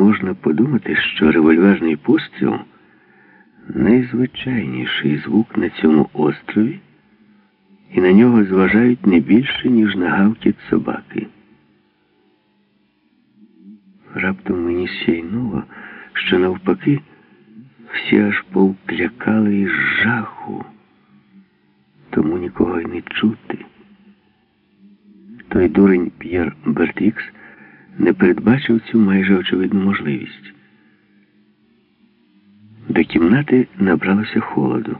Можна подумати, що револьверний постріл найзвичайніший звук на цьому острові, і на нього зважають не більше, ніж на гавкіт собаки. Раптом мені сяйнуло, що навпаки всі аж повклякали із жаху, тому нікого й не чути. Той дурень П'єр Бертікс не передбачив цю майже очевидну можливість. До кімнати набралося холоду.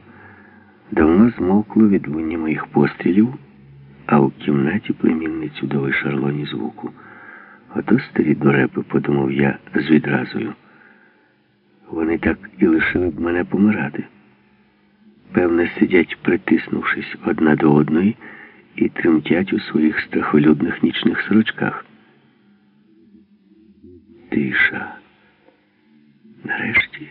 Давно змовкло від відлуння моїх пострілів, а у кімнаті племінницю дали шарлоні звуку. Ото старі дурепи, подумав я з відразою. Вони так і лишили б мене помирати. Певне, сидять, притиснувшись одна до одної, і тремтять у своїх страхолюдних нічних сорочках. Тиша. Нарешті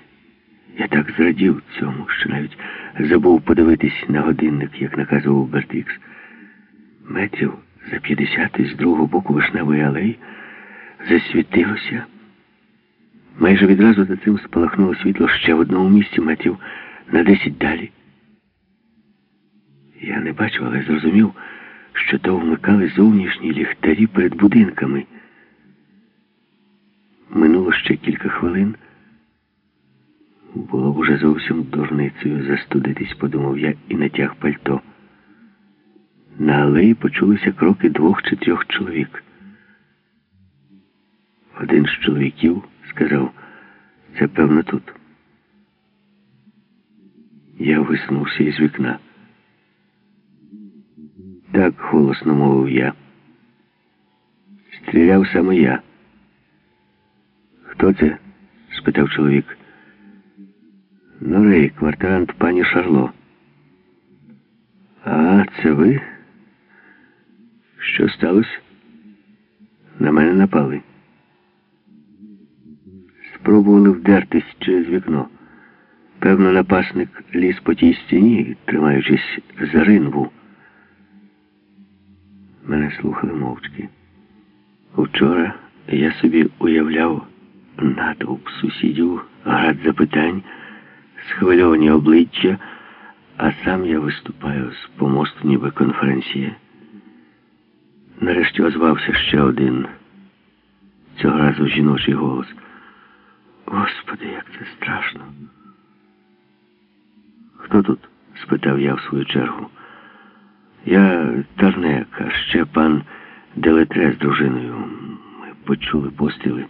я зрадів цьому, що навіть забув подивитись на годинник, як наказував Бертікс. Метрів за 50 з другого боку вишневої алеї засвітилося. Майже відразу за цим спалахнуло світло ще в одному місці метрів на 10 далі. Я не бачив, але зрозумів, що то вмикали зовнішні ліхтарі перед будинками. Минуло ще кілька хвилин. Було б уже зовсім дурницею застудитись, подумав я, і натяг пальто. На алеї почулися кроки двох чи трьох чоловік. Один з чоловіків сказав, це певно тут. Я виснувся із вікна. Так голосно мовив я. Стріляв саме я. Хто це? спитав чоловік. Норей, квартирант пані Шарло. А, це ви? Що сталося? На мене напали. Спробували вдертись через вікно. Певно, напасник ліз по тій стіні, тримаючись за ринву. Мене слухали мовчки. Вчора я собі уявляв натовп сусідів, град запитань, схвильовані обличчя, а сам я виступаю з помосту ніби конференція. Нарешті озвався ще один, цього разу жіночий голос. Господи, як це страшно. Хто тут? спитав я в свою чергу. Я Тарнек, а ще пан Делетре з дружиною. Ми почули постріли.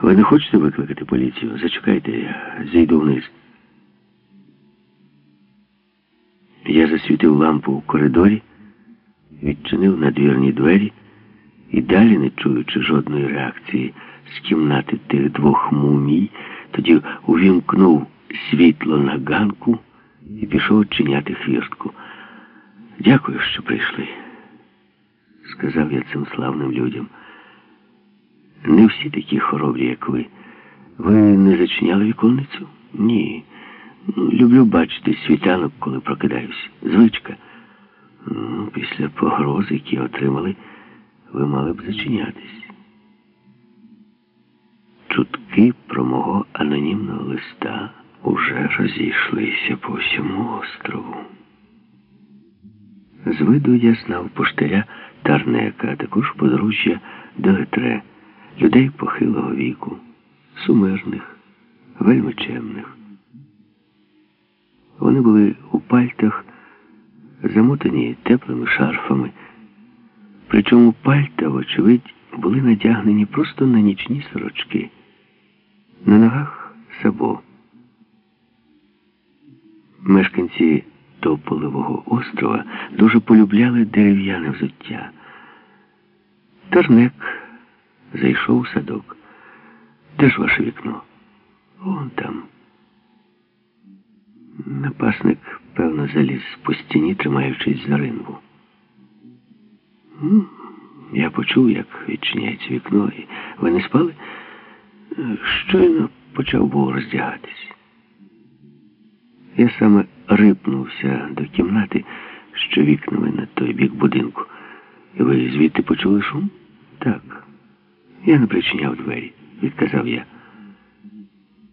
Ви не хочете викликати поліцію? Зачекайте, я зійду вниз. Я засвітив лампу у коридорі, відчинив надвірні двері і далі, не чуючи жодної реакції з кімнати тих двох мумій, тоді увімкнув світло на ганку і пішов відчиняти хвіртку. Дякую, що прийшли, сказав я цим славним людям. Не всі такі хоробрі, як ви. Ви не зачиняли віконницю? Ні. Люблю бачити світанок, коли прокидаюсь. Звичка. Ну, Після погроз, які отримали, ви мали б зачинятись. Чутки про мого анонімного листа уже розійшлися по всьому острову. З виду я знав поштаря Тарнека, а також подружжя Делетре, людей похилого віку, сумирних, вельми чемних. Вони були у пальтах, замотані теплими шарфами. Причому пальта, вочевидь, були надягнені просто на нічні сорочки. На ногах сабо. Мешканці Тополевого острова дуже полюбляли дерев'яне взуття. Тарнек зайшов у садок. Де ж ваше вікно? Вон там. Напасник, певно, заліз по стіні, тримаючись за ринву. Я почув, як відчиняється вікно, і ви не спали? Щойно почав був роздягатись. Я саме рипнувся до кімнати, що вікнами на той бік будинку. І ви звідти почули шум? Так. Я не причиняв двері. відказав я.